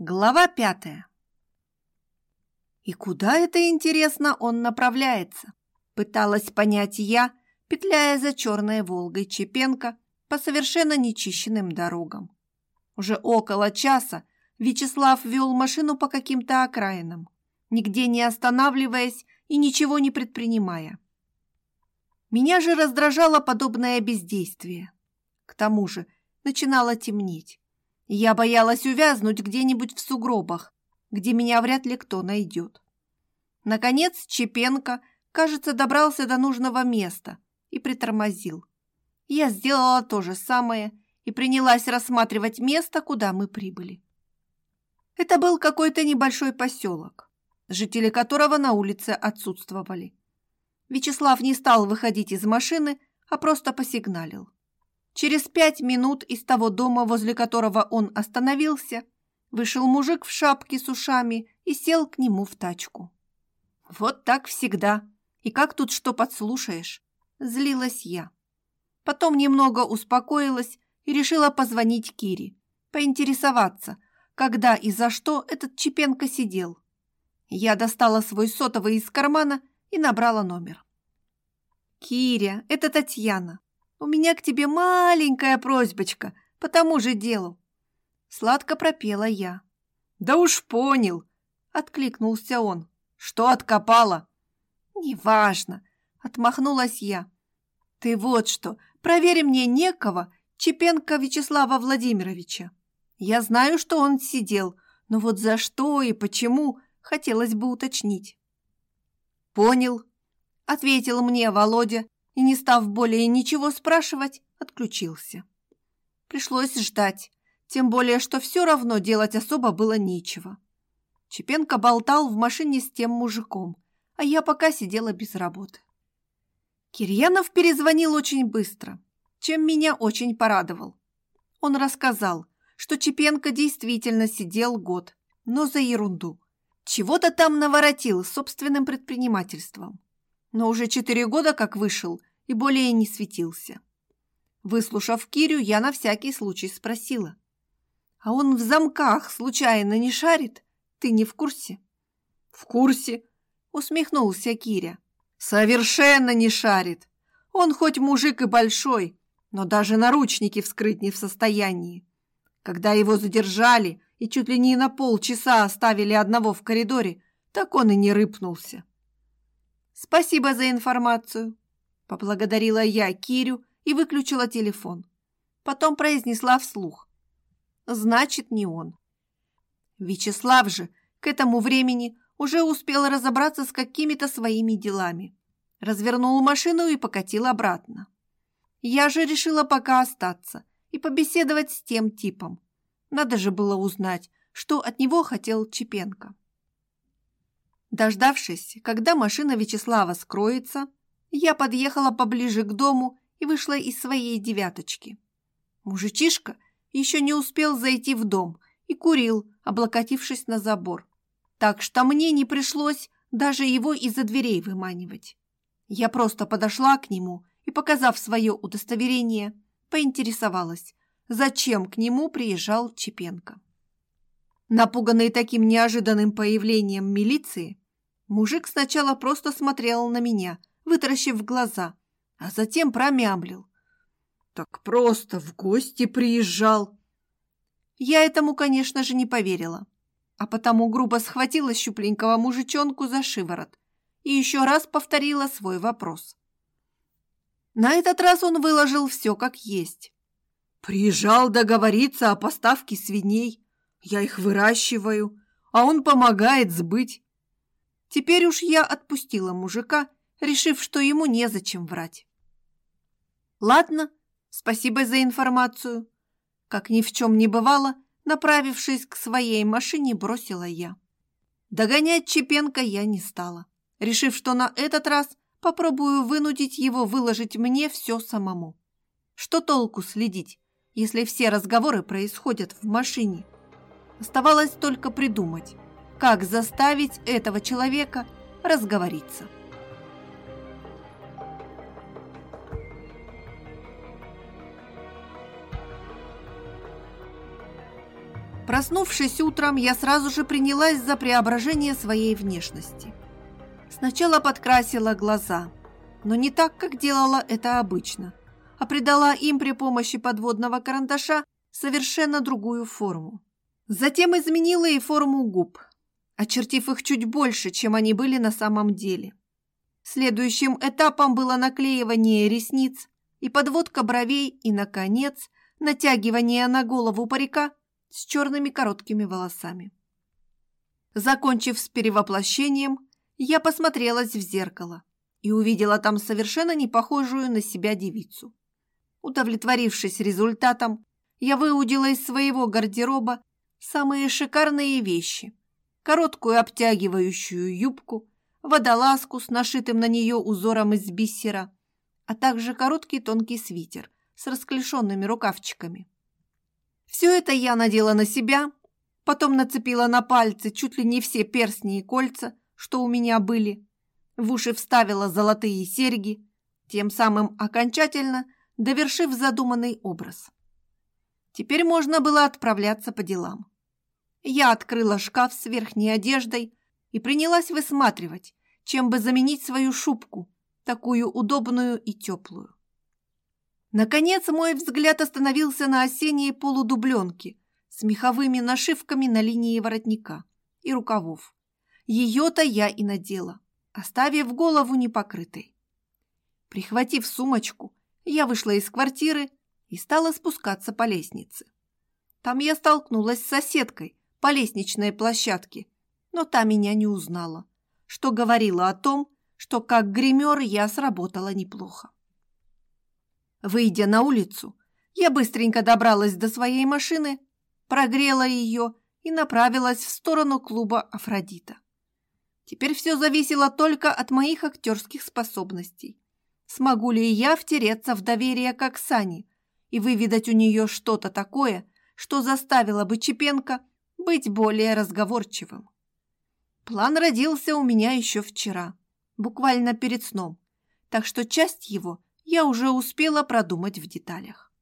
Глава пятая. И куда это, интересно, он направляется? Пыталась понять я, петляя за черной «Волгой» Чепенко по совершенно нечищенным дорогам. Уже около часа Вячеслав вел машину по каким-то окраинам, нигде не останавливаясь и ничего не предпринимая. Меня же раздражало подобное бездействие. К тому же начинало темнеть. Я боялась увязнуть где-нибудь в сугробах, где меня вряд ли кто найдет. Наконец Чепенко, кажется, добрался до нужного места и притормозил. Я сделала то же самое и принялась рассматривать место, куда мы прибыли. Это был какой-то небольшой поселок, жители которого на улице отсутствовали. Вячеслав не стал выходить из машины, а просто посигналил. Через пять минут из того дома, возле которого он остановился, вышел мужик в шапке с ушами и сел к нему в тачку. Вот так всегда. И как тут что подслушаешь? Злилась я. Потом немного успокоилась и решила позвонить Кире, поинтересоваться, когда и за что этот Чепенко сидел. Я достала свой сотовый из кармана и набрала номер. «Киря, это Татьяна. У меня к тебе маленькая просьбочка по тому же делу. Сладко пропела я. Да уж понял, откликнулся он. Что откопала? Неважно, отмахнулась я. Ты вот что, проверь мне некого Чепенко Вячеслава Владимировича. Я знаю, что он сидел, но вот за что и почему хотелось бы уточнить. Понял, ответил мне Володя и, не став более ничего спрашивать, отключился. Пришлось ждать, тем более, что все равно делать особо было нечего. Чепенко болтал в машине с тем мужиком, а я пока сидела без работы. Кирьянов перезвонил очень быстро, чем меня очень порадовал. Он рассказал, что Чепенко действительно сидел год, но за ерунду. Чего-то там наворотил собственным предпринимательством. Но уже четыре года как вышел и более не светился. Выслушав Кирю, я на всякий случай спросила. «А он в замках случайно не шарит? Ты не в курсе?» «В курсе», — усмехнулся Киря. «Совершенно не шарит. Он хоть мужик и большой, но даже наручники вскрыть не в состоянии. Когда его задержали и чуть ли не на полчаса оставили одного в коридоре, так он и не рыпнулся. «Спасибо за информацию», Поблагодарила я Кирю и выключила телефон. Потом произнесла вслух. Значит, не он. Вячеслав же к этому времени уже успел разобраться с какими-то своими делами. Развернул машину и покатил обратно. Я же решила пока остаться и побеседовать с тем типом. Надо же было узнать, что от него хотел Чепенко. Дождавшись, когда машина Вячеслава скроется, я подъехала поближе к дому и вышла из своей девяточки. Мужичишка еще не успел зайти в дом и курил, облокотившись на забор. Так что мне не пришлось даже его из-за дверей выманивать. Я просто подошла к нему и, показав свое удостоверение, поинтересовалась, зачем к нему приезжал Чепенко. Напуганный таким неожиданным появлением милиции, мужик сначала просто смотрел на меня – вытаращив глаза, а затем промямлил. «Так просто в гости приезжал!» Я этому, конечно же, не поверила, а потому грубо схватила щупленького мужичонку за шиворот и еще раз повторила свой вопрос. На этот раз он выложил все как есть. «Приезжал договориться о поставке свиней. Я их выращиваю, а он помогает сбыть». Теперь уж я отпустила мужика решив, что ему незачем врать. «Ладно, спасибо за информацию», – как ни в чем не бывало, направившись к своей машине, бросила я. Догонять Чепенко я не стала, решив, что на этот раз попробую вынудить его выложить мне все самому. Что толку следить, если все разговоры происходят в машине? Оставалось только придумать, как заставить этого человека разговориться. Проснувшись утром, я сразу же принялась за преображение своей внешности. Сначала подкрасила глаза, но не так, как делала это обычно, а придала им при помощи подводного карандаша совершенно другую форму. Затем изменила и форму губ, очертив их чуть больше, чем они были на самом деле. Следующим этапом было наклеивание ресниц и подводка бровей и, наконец, натягивание на голову парика с черными короткими волосами. Закончив с перевоплощением, я посмотрелась в зеркало и увидела там совершенно не похожую на себя девицу. Удовлетворившись результатом, я выудила из своего гардероба самые шикарные вещи. Короткую обтягивающую юбку, водолазку с нашитым на нее узором из бисера, а также короткий тонкий свитер с расклешенными рукавчиками. Все это я надела на себя, потом нацепила на пальцы чуть ли не все перстни и кольца, что у меня были, в уши вставила золотые серьги, тем самым окончательно довершив задуманный образ. Теперь можно было отправляться по делам. Я открыла шкаф с верхней одеждой и принялась высматривать, чем бы заменить свою шубку, такую удобную и теплую. Наконец мой взгляд остановился на осенней полудубленке с меховыми нашивками на линии воротника и рукавов. Ее-то я и надела, оставив голову непокрытой. Прихватив сумочку, я вышла из квартиры и стала спускаться по лестнице. Там я столкнулась с соседкой по лестничной площадке, но та меня не узнала, что говорила о том, что как гример я сработала неплохо. Выйдя на улицу, я быстренько добралась до своей машины, прогрела ее и направилась в сторону клуба «Афродита». Теперь все зависело только от моих актерских способностей. Смогу ли я втереться в доверие к Оксане и выведать у нее что-то такое, что заставило бы Чепенко быть более разговорчивым? План родился у меня еще вчера, буквально перед сном, так что часть его я уже успела продумать в деталях.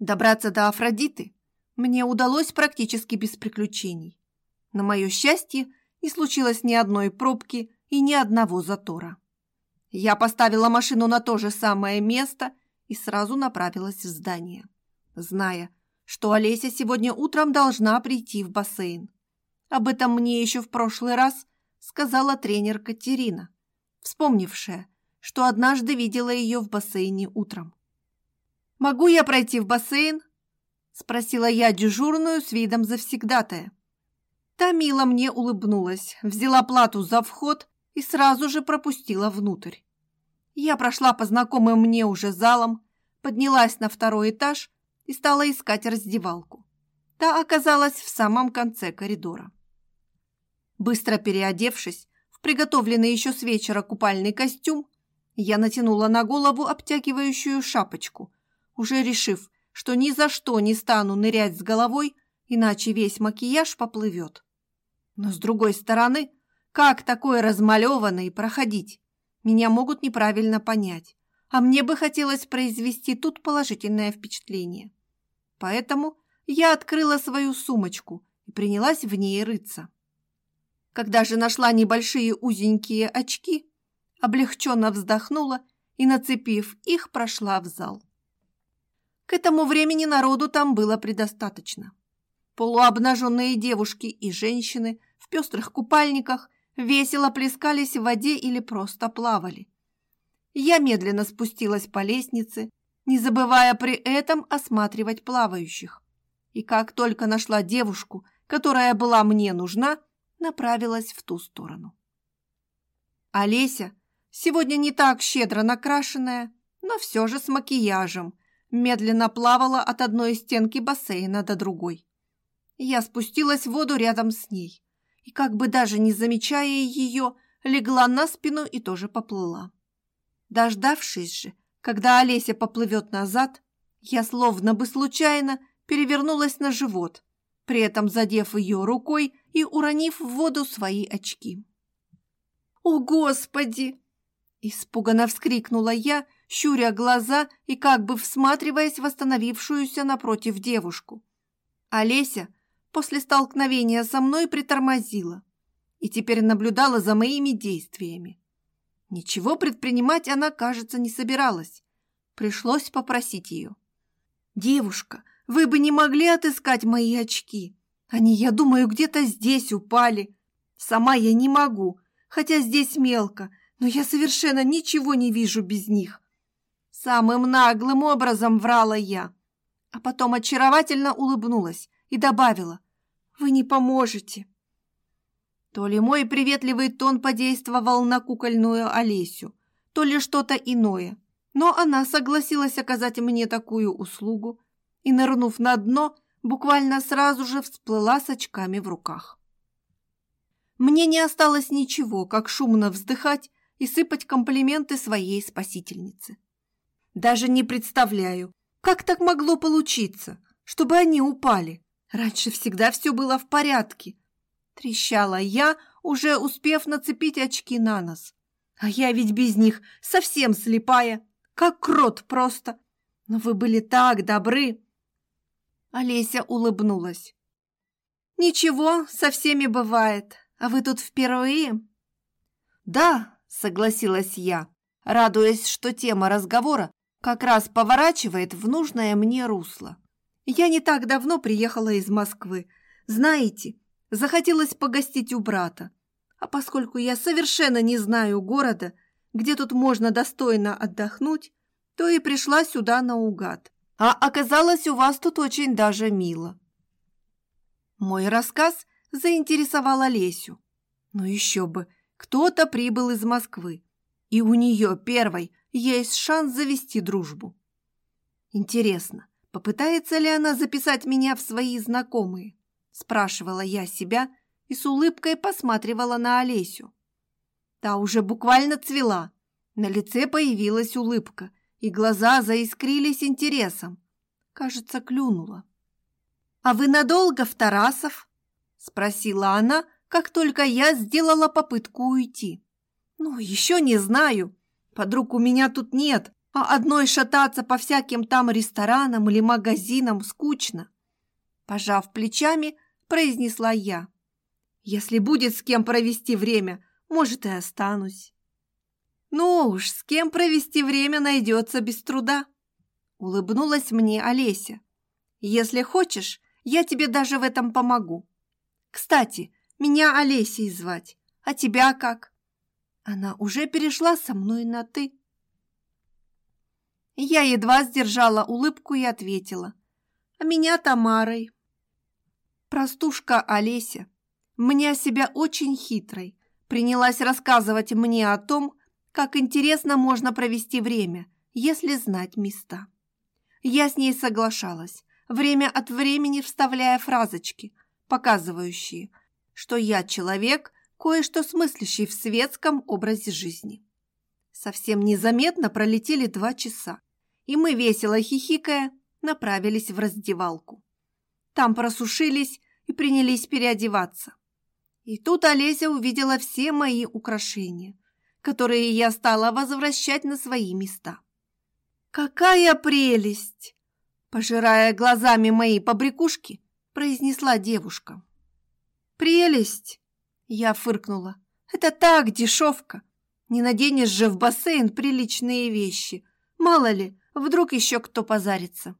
Добраться до Афродиты мне удалось практически без приключений. На мое счастье, не случилось ни одной пробки и ни одного затора. Я поставила машину на то же самое место и сразу направилась в здание, зная, что Олеся сегодня утром должна прийти в бассейн. Об этом мне еще в прошлый раз сказала тренер Катерина, вспомнившая, что однажды видела ее в бассейне утром. «Могу я пройти в бассейн?» – спросила я дежурную с видом завсегдатая. Та мило мне улыбнулась, взяла плату за вход и сразу же пропустила внутрь. Я прошла по знакомым мне уже залам, поднялась на второй этаж и стала искать раздевалку. Та оказалась в самом конце коридора. Быстро переодевшись в приготовленный еще с вечера купальный костюм, я натянула на голову обтягивающую шапочку, уже решив, что ни за что не стану нырять с головой, иначе весь макияж поплывет. Но с другой стороны, как такое размалеванное проходить? Меня могут неправильно понять, а мне бы хотелось произвести тут положительное впечатление. Поэтому я открыла свою сумочку и принялась в ней рыться. Когда же нашла небольшие узенькие очки, облегченно вздохнула и, нацепив их, прошла в зал. К этому времени народу там было предостаточно. Полуобнаженные девушки и женщины в пестрых купальниках весело плескались в воде или просто плавали. Я медленно спустилась по лестнице, не забывая при этом осматривать плавающих. И как только нашла девушку, которая была мне нужна, направилась в ту сторону. Олеся сегодня не так щедро накрашенная, но все же с макияжем, медленно плавала от одной стенки бассейна до другой. Я спустилась в воду рядом с ней и, как бы даже не замечая ее, легла на спину и тоже поплыла. Дождавшись же, когда Олеся поплывет назад, я словно бы случайно перевернулась на живот, при этом задев ее рукой и уронив в воду свои очки. «О, Господи!» Испуганно вскрикнула я, щуря глаза и как бы всматриваясь в остановившуюся напротив девушку. Олеся после столкновения со мной притормозила и теперь наблюдала за моими действиями. Ничего предпринимать она, кажется, не собиралась. Пришлось попросить ее. «Девушка, вы бы не могли отыскать мои очки? Они, я думаю, где-то здесь упали. Сама я не могу, хотя здесь мелко, но я совершенно ничего не вижу без них». Самым наглым образом врала я, а потом очаровательно улыбнулась и добавила, «Вы не поможете». То ли мой приветливый тон подействовал на кукольную Олесю, то ли что-то иное, но она согласилась оказать мне такую услугу и, нырнув на дно, буквально сразу же всплыла с очками в руках. Мне не осталось ничего, как шумно вздыхать и сыпать комплименты своей спасительнице. Даже не представляю, как так могло получиться, чтобы они упали. Раньше всегда все было в порядке, Трещала я, уже успев нацепить очки на нос. А я ведь без них совсем слепая, как крот просто. Но вы были так добры. Олеся улыбнулась. Ничего, со всеми бывает. А вы тут впервые? Да, согласилась я, радуясь, что тема разговора как раз поворачивает в нужное мне русло. Я не так давно приехала из Москвы. Знаете, Захотелось погостить у брата. А поскольку я совершенно не знаю города, где тут можно достойно отдохнуть, то и пришла сюда наугад. А оказалось, у вас тут очень даже мило. Мой рассказ заинтересовал Олесю. Но еще бы, кто-то прибыл из Москвы, и у нее первой есть шанс завести дружбу. Интересно, попытается ли она записать меня в свои знакомые? спрашивала я себя и с улыбкой посматривала на Олесю. Та уже буквально цвела. На лице появилась улыбка, и глаза заискрились интересом. Кажется, клюнула. «А вы надолго в Тарасов?» – спросила она, как только я сделала попытку уйти. «Ну, еще не знаю. Подруг у меня тут нет, а одной шататься по всяким там ресторанам или магазинам скучно». Пожав плечами, произнесла я. Если будет с кем провести время, может, и останусь. Ну уж, с кем провести время найдется без труда. Улыбнулась мне Олеся. Если хочешь, я тебе даже в этом помогу. Кстати, меня Олесей звать, а тебя как? Она уже перешла со мной на «ты». Я едва сдержала улыбку и ответила. А меня Тамарой. Простушка Олеся, мне себя очень хитрой, принялась рассказывать мне о том, как интересно можно провести время, если знать места. Я с ней соглашалась, время от времени вставляя фразочки, показывающие, что я человек, кое-что смыслящий в светском образе жизни. Совсем незаметно пролетели два часа, и мы, весело хихикая, направились в раздевалку. Там просушились и принялись переодеваться. И тут Олеся увидела все мои украшения, которые я стала возвращать на свои места. «Какая прелесть!» Пожирая глазами мои побрякушки, произнесла девушка. «Прелесть!» Я фыркнула. «Это так, дешевка! Не наденешь же в бассейн приличные вещи. Мало ли, вдруг еще кто позарится».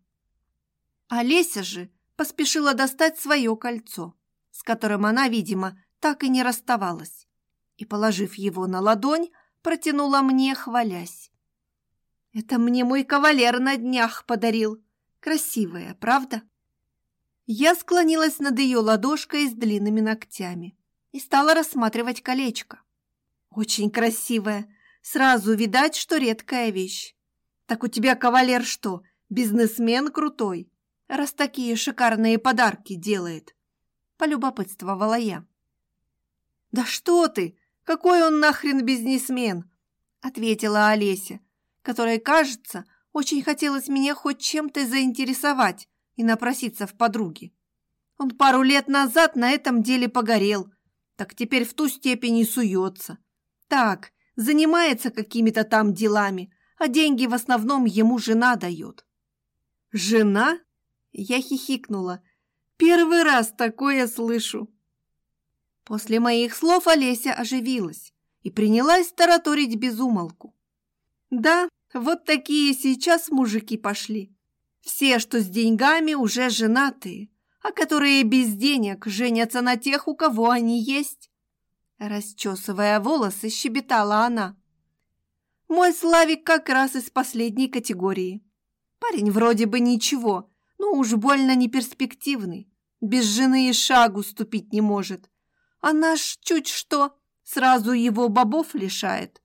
Олеся же поспешила достать свое кольцо, с которым она, видимо, так и не расставалась, и, положив его на ладонь, протянула мне, хвалясь. «Это мне мой кавалер на днях подарил. Красивая, правда?» Я склонилась над ее ладошкой с длинными ногтями и стала рассматривать колечко. «Очень красивая. Сразу видать, что редкая вещь. Так у тебя кавалер что, бизнесмен крутой?» раз такие шикарные подарки делает?» – полюбопытствовала я. «Да что ты! Какой он нахрен бизнесмен?» – ответила Олеся, которой, кажется, очень хотелось меня хоть чем-то заинтересовать и напроситься в подруги. Он пару лет назад на этом деле погорел, так теперь в ту степень и суется. Так, занимается какими-то там делами, а деньги в основном ему жена дает. «Жена?» Я хихикнула. Первый раз такое слышу. После моих слов Олеся оживилась и принялась тараторить безумолку. Да, вот такие сейчас мужики пошли. Все, что с деньгами, уже женатые, а которые без денег женятся на тех, у кого они есть. Расчесывая волосы, щебетала она. Мой Славик как раз из последней категории. Парень вроде бы ничего, но уж больно неперспективный. Без жены и шагу ступить не может. А наш чуть что сразу его бобов лишает.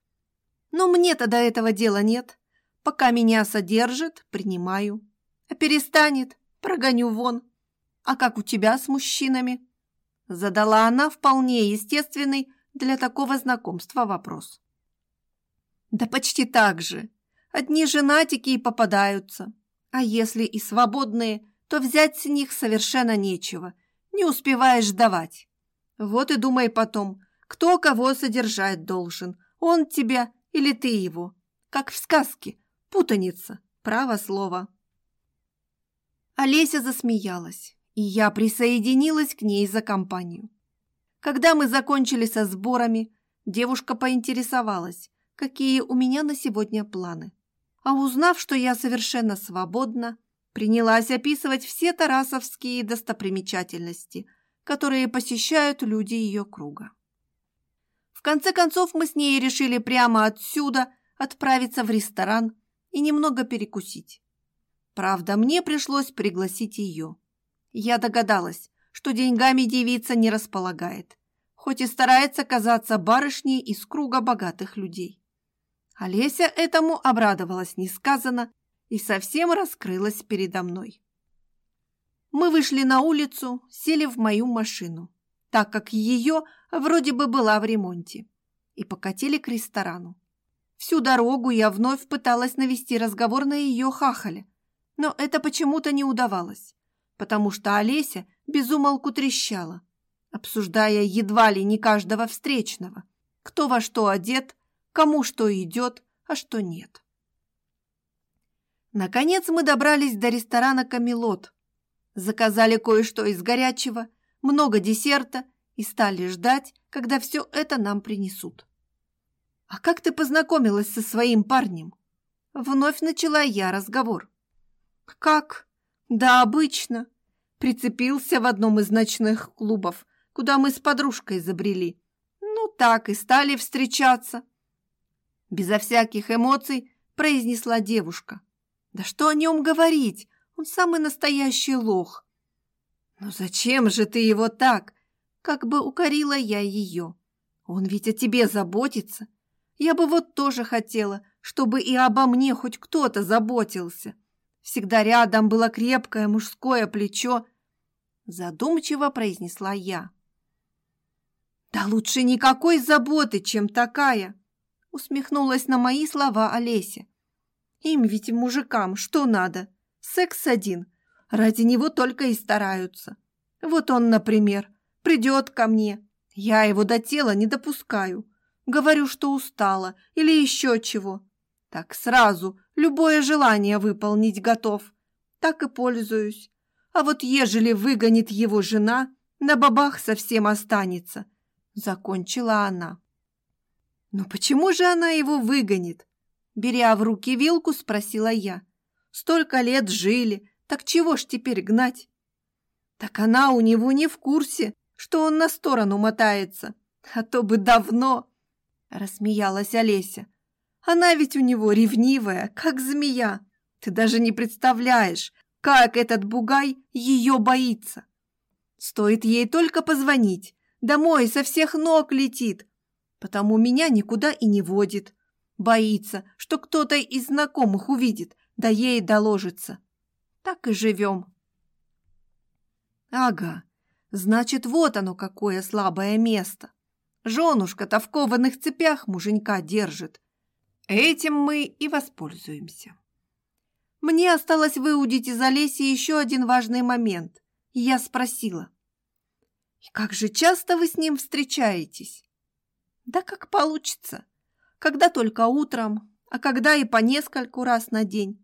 Но мне-то до этого дела нет. Пока меня содержит, принимаю. А перестанет, прогоню вон. А как у тебя с мужчинами? Задала она вполне естественный для такого знакомства вопрос. Да почти так же. Одни женатики и попадаются. А если и свободные, то взять с них совершенно нечего. Не успеваешь давать. Вот и думай потом, кто кого содержать должен. Он тебя или ты его. Как в сказке. Путаница. Право слово. Олеся засмеялась, и я присоединилась к ней за компанию. Когда мы закончили со сборами, девушка поинтересовалась, какие у меня на сегодня планы. А узнав, что я совершенно свободна, принялась описывать все тарасовские достопримечательности, которые посещают люди ее круга. В конце концов мы с ней решили прямо отсюда отправиться в ресторан и немного перекусить. Правда, мне пришлось пригласить ее. Я догадалась, что деньгами девица не располагает, хоть и старается казаться барышней из круга богатых людей. Олеся этому обрадовалась несказанно и совсем раскрылась передо мной. Мы вышли на улицу, сели в мою машину, так как ее вроде бы была в ремонте, и покатили к ресторану. Всю дорогу я вновь пыталась навести разговор на ее хахале, но это почему-то не удавалось, потому что Олеся безумолку трещала, обсуждая едва ли не каждого встречного, кто во что одет, кому что идет, а что нет. Наконец мы добрались до ресторана «Камелот». Заказали кое-что из горячего, много десерта и стали ждать, когда все это нам принесут. «А как ты познакомилась со своим парнем?» Вновь начала я разговор. «Как?» «Да обычно». Прицепился в одном из ночных клубов, куда мы с подружкой забрели. Ну, так и стали встречаться безо всяких эмоций произнесла девушка. Да что о нем говорить? Он самый настоящий лох. Но зачем же ты его так? Как бы укорила я ее. Он ведь о тебе заботится. Я бы вот тоже хотела, чтобы и обо мне хоть кто-то заботился. Всегда рядом было крепкое мужское плечо. Задумчиво произнесла я. Да лучше никакой заботы, чем такая усмехнулась на мои слова Олеся. Им ведь мужикам что надо? Секс один. Ради него только и стараются. Вот он, например, придет ко мне. Я его до тела не допускаю. Говорю, что устала или еще чего. Так сразу любое желание выполнить готов. Так и пользуюсь. А вот ежели выгонит его жена, на бабах совсем останется. Закончила она. «Но почему же она его выгонит?» Беря в руки вилку, спросила я. «Столько лет жили, так чего ж теперь гнать?» «Так она у него не в курсе, что он на сторону мотается, а то бы давно!» Рассмеялась Олеся. «Она ведь у него ревнивая, как змея. Ты даже не представляешь, как этот бугай ее боится. Стоит ей только позвонить, домой со всех ног летит, потому меня никуда и не водит. Боится, что кто-то из знакомых увидит, да ей доложится. Так и живем. Ага, значит, вот оно какое слабое место. Женушка-то в кованых цепях муженька держит. Этим мы и воспользуемся. Мне осталось выудить из Олеси еще один важный момент. Я спросила. «И как же часто вы с ним встречаетесь?» Да как получится. Когда только утром, а когда и по нескольку раз на день.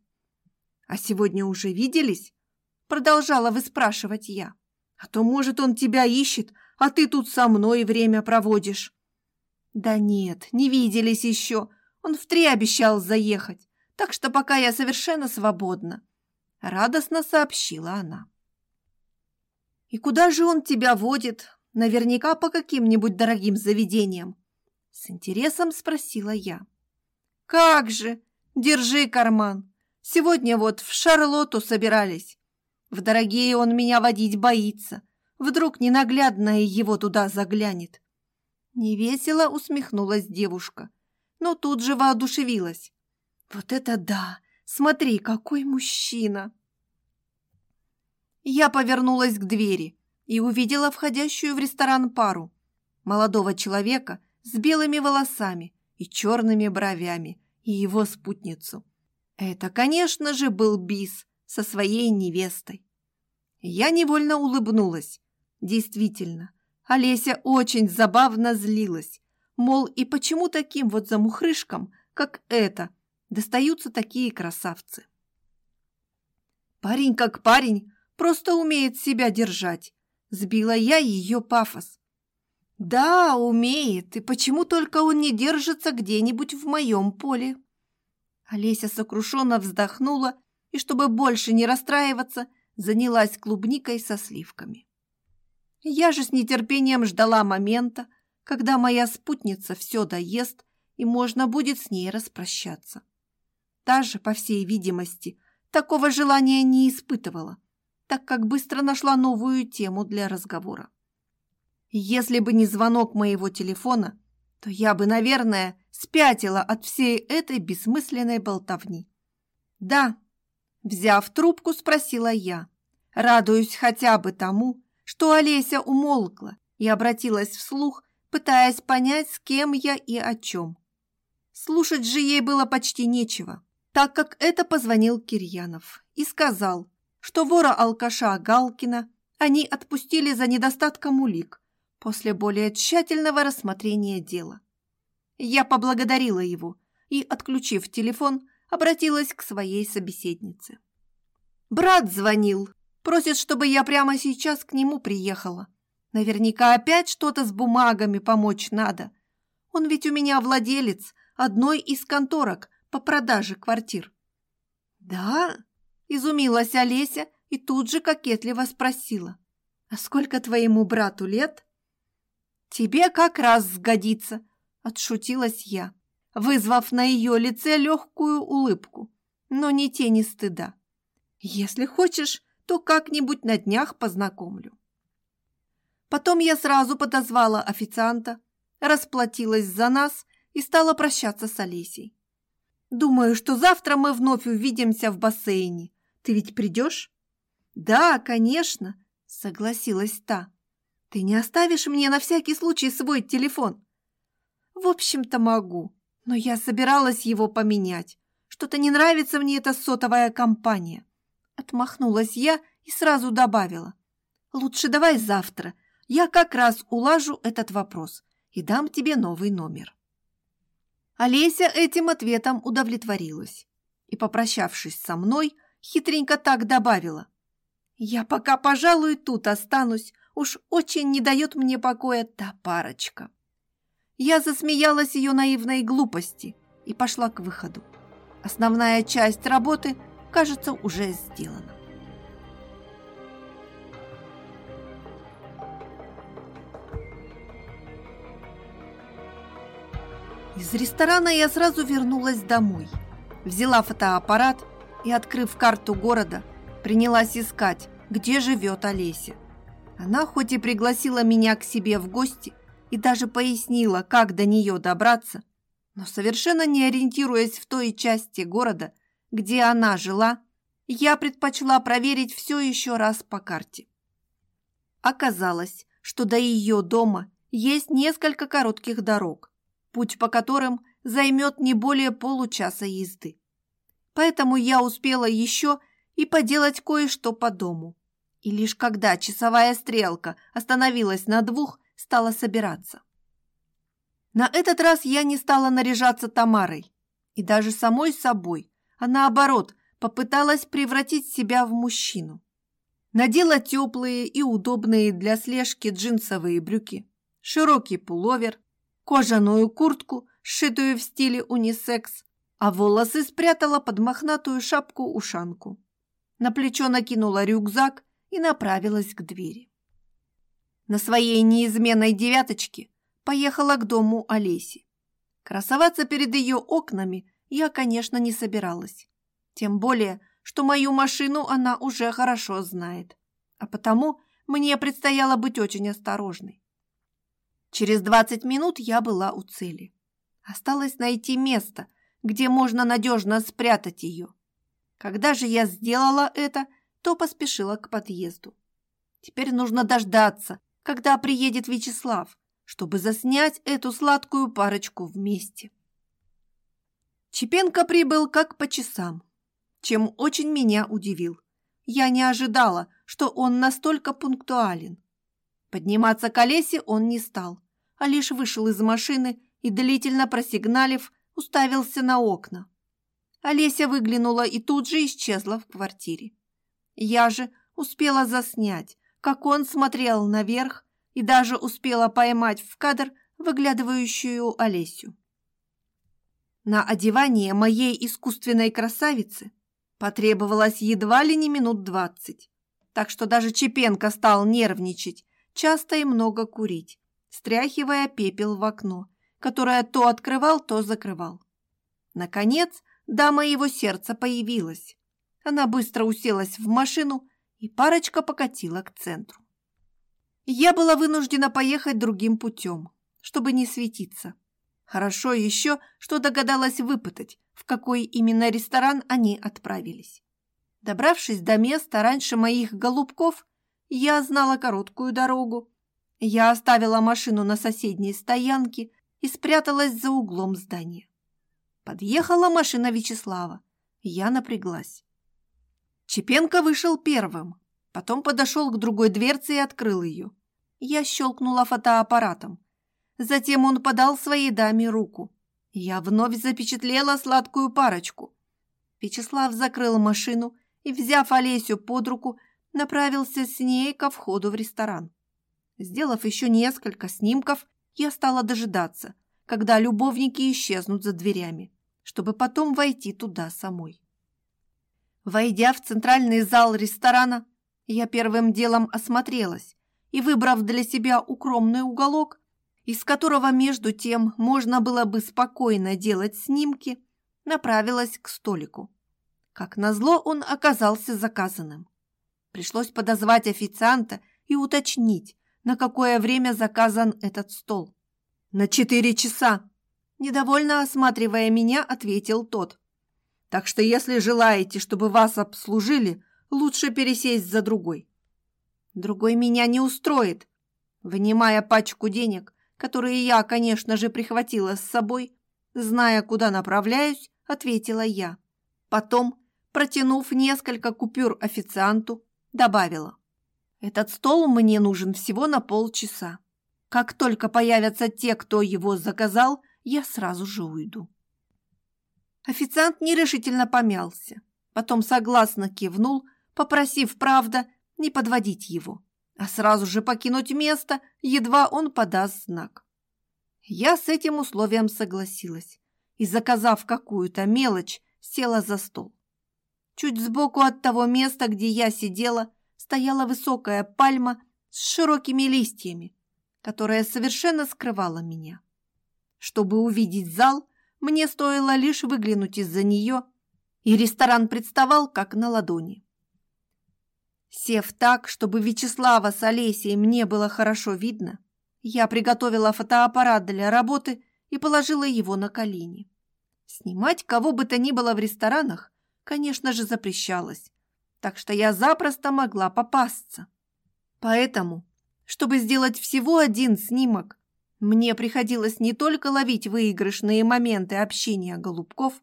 А сегодня уже виделись? Продолжала выспрашивать я. А то, может, он тебя ищет, а ты тут со мной время проводишь. Да нет, не виделись еще. Он в три обещал заехать, так что пока я совершенно свободна. Радостно сообщила она. И куда же он тебя водит? Наверняка по каким-нибудь дорогим заведениям. С интересом спросила я. Как же! Держи карман. Сегодня вот в Шарлотту собирались. В дорогие он меня водить боится. Вдруг ненаглядная его туда заглянет. Невесело усмехнулась девушка, но тут же воодушевилась. Вот это да! Смотри, какой мужчина! Я повернулась к двери и увидела входящую в ресторан пару. Молодого человека с белыми волосами и черными бровями и его спутницу. Это, конечно же, был Бис со своей невестой. Я невольно улыбнулась. Действительно, Олеся очень забавно злилась. Мол, и почему таким вот замухрышкам, как это, достаются такие красавцы? Парень как парень, просто умеет себя держать. Сбила я ее пафос. Да, умеет, и почему только он не держится где-нибудь в моем поле? Олеся сокрушенно вздохнула и, чтобы больше не расстраиваться, занялась клубникой со сливками. Я же с нетерпением ждала момента, когда моя спутница все доест, и можно будет с ней распрощаться. Та же, по всей видимости, такого желания не испытывала, так как быстро нашла новую тему для разговора. Если бы не звонок моего телефона, то я бы, наверное, спятила от всей этой бессмысленной болтовни. «Да», — взяв трубку, спросила я, радуюсь хотя бы тому, что Олеся умолкла и обратилась вслух, пытаясь понять, с кем я и о чем. Слушать же ей было почти нечего, так как это позвонил Кирьянов и сказал, что вора-алкаша Галкина они отпустили за недостатком улик после более тщательного рассмотрения дела. Я поблагодарила его и, отключив телефон, обратилась к своей собеседнице. «Брат звонил», Просит, чтобы я прямо сейчас к нему приехала. Наверняка опять что-то с бумагами помочь надо. Он ведь у меня владелец одной из конторок по продаже квартир. Да? Изумилась Олеся и тут же кокетливо спросила. А сколько твоему брату лет? Тебе как раз сгодится, отшутилась я, вызвав на ее лице легкую улыбку, но не тени стыда. Если хочешь, то как-нибудь на днях познакомлю. Потом я сразу подозвала официанта, расплатилась за нас и стала прощаться с Олесей. Думаю, что завтра мы вновь увидимся в бассейне. Ты ведь придешь? Да, конечно, согласилась та. Ты не оставишь мне на всякий случай свой телефон? В общем-то могу, но я собиралась его поменять. Что-то не нравится мне эта сотовая компания. Отмахнулась я и сразу добавила. «Лучше давай завтра. Я как раз улажу этот вопрос и дам тебе новый номер». Олеся этим ответом удовлетворилась и, попрощавшись со мной, хитренько так добавила. «Я пока, пожалуй, тут останусь. Уж очень не дает мне покоя та парочка». Я засмеялась ее наивной глупости и пошла к выходу. Основная часть работы – кажется, уже сделано. Из ресторана я сразу вернулась домой. Взяла фотоаппарат и, открыв карту города, принялась искать, где живет Олеся. Она хоть и пригласила меня к себе в гости и даже пояснила, как до нее добраться, но совершенно не ориентируясь в той части города, где она жила, я предпочла проверить все еще раз по карте. Оказалось, что до ее дома есть несколько коротких дорог, путь по которым займет не более получаса езды. Поэтому я успела еще и поделать кое-что по дому. И лишь когда часовая стрелка остановилась на двух, стала собираться. На этот раз я не стала наряжаться Тамарой и даже самой собой, а наоборот, попыталась превратить себя в мужчину. Надела теплые и удобные для слежки джинсовые брюки, широкий пуловер, кожаную куртку, сшитую в стиле унисекс, а волосы спрятала под мохнатую шапку-ушанку. На плечо накинула рюкзак и направилась к двери. На своей неизменной девяточке поехала к дому Олеси. Красоваться перед ее окнами я, конечно, не собиралась. Тем более, что мою машину она уже хорошо знает, а потому мне предстояло быть очень осторожной. Через 20 минут я была у цели. Осталось найти место, где можно надежно спрятать ее. Когда же я сделала это, то поспешила к подъезду. Теперь нужно дождаться, когда приедет Вячеслав, чтобы заснять эту сладкую парочку вместе. Чепенко прибыл как по часам чем очень меня удивил. Я не ожидала, что он настолько пунктуален. Подниматься к Олесе он не стал, а лишь вышел из машины и, длительно просигналив, уставился на окна. Олеся выглянула и тут же исчезла в квартире. Я же успела заснять, как он смотрел наверх и даже успела поймать в кадр выглядывающую Олесю. На одевание моей искусственной красавицы Потребовалось едва ли не минут двадцать. Так что даже Чепенко стал нервничать, часто и много курить, стряхивая пепел в окно, которое то открывал, то закрывал. Наконец, дама его сердца появилась. Она быстро уселась в машину, и парочка покатила к центру. Я была вынуждена поехать другим путем, чтобы не светиться. Хорошо еще, что догадалась выпытать, в какой именно ресторан они отправились. Добравшись до места раньше моих голубков, я знала короткую дорогу. Я оставила машину на соседней стоянке и спряталась за углом здания. Подъехала машина Вячеслава. Я напряглась. Чепенко вышел первым, потом подошел к другой дверце и открыл ее. Я щелкнула фотоаппаратом. Затем он подал своей даме руку. Я вновь запечатлела сладкую парочку. Вячеслав закрыл машину и, взяв Олесю под руку, направился с ней ко входу в ресторан. Сделав еще несколько снимков, я стала дожидаться, когда любовники исчезнут за дверями, чтобы потом войти туда самой. Войдя в центральный зал ресторана, я первым делом осмотрелась и, выбрав для себя укромный уголок, из которого между тем можно было бы спокойно делать снимки, направилась к столику. Как назло, он оказался заказанным. Пришлось подозвать официанта и уточнить, на какое время заказан этот стол. «На четыре часа!» Недовольно осматривая меня, ответил тот. «Так что если желаете, чтобы вас обслужили, лучше пересесть за другой». «Другой меня не устроит». Вынимая пачку денег, которые я, конечно же, прихватила с собой, зная, куда направляюсь, ответила я. Потом, протянув несколько купюр официанту, добавила. Этот стол мне нужен всего на полчаса. Как только появятся те, кто его заказал, я сразу же уйду. Официант нерешительно помялся, потом согласно кивнул, попросив, правда, не подводить его а сразу же покинуть место, едва он подаст знак. Я с этим условием согласилась и, заказав какую-то мелочь, села за стол. Чуть сбоку от того места, где я сидела, стояла высокая пальма с широкими листьями, которая совершенно скрывала меня. Чтобы увидеть зал, мне стоило лишь выглянуть из-за нее, и ресторан представал как на ладони. Сев так, чтобы Вячеслава с Олесей мне было хорошо видно, я приготовила фотоаппарат для работы и положила его на колени. Снимать кого бы то ни было в ресторанах, конечно же, запрещалось, так что я запросто могла попасться. Поэтому, чтобы сделать всего один снимок, мне приходилось не только ловить выигрышные моменты общения голубков,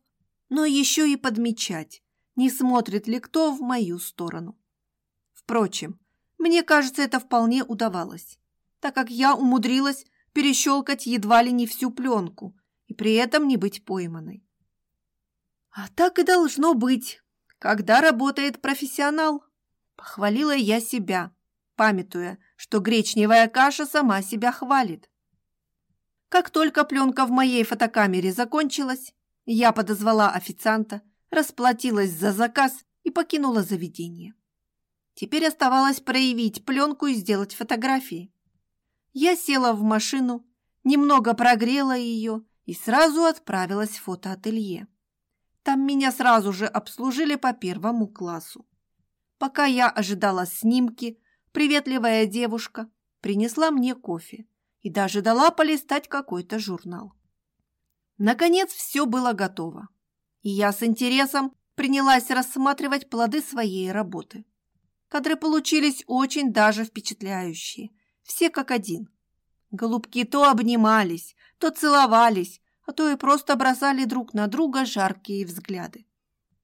но еще и подмечать, не смотрит ли кто в мою сторону. Впрочем, мне кажется, это вполне удавалось, так как я умудрилась перещелкать едва ли не всю пленку и при этом не быть пойманной. А так и должно быть, когда работает профессионал. Похвалила я себя, памятуя, что гречневая каша сама себя хвалит. Как только пленка в моей фотокамере закончилась, я подозвала официанта, расплатилась за заказ и покинула заведение. Теперь оставалось проявить пленку и сделать фотографии. Я села в машину, немного прогрела ее и сразу отправилась в фотоателье. Там меня сразу же обслужили по первому классу. Пока я ожидала снимки, приветливая девушка принесла мне кофе и даже дала полистать какой-то журнал. Наконец все было готово, и я с интересом принялась рассматривать плоды своей работы. Кадры получились очень даже впечатляющие, все как один. Голубки то обнимались, то целовались, а то и просто бросали друг на друга жаркие взгляды.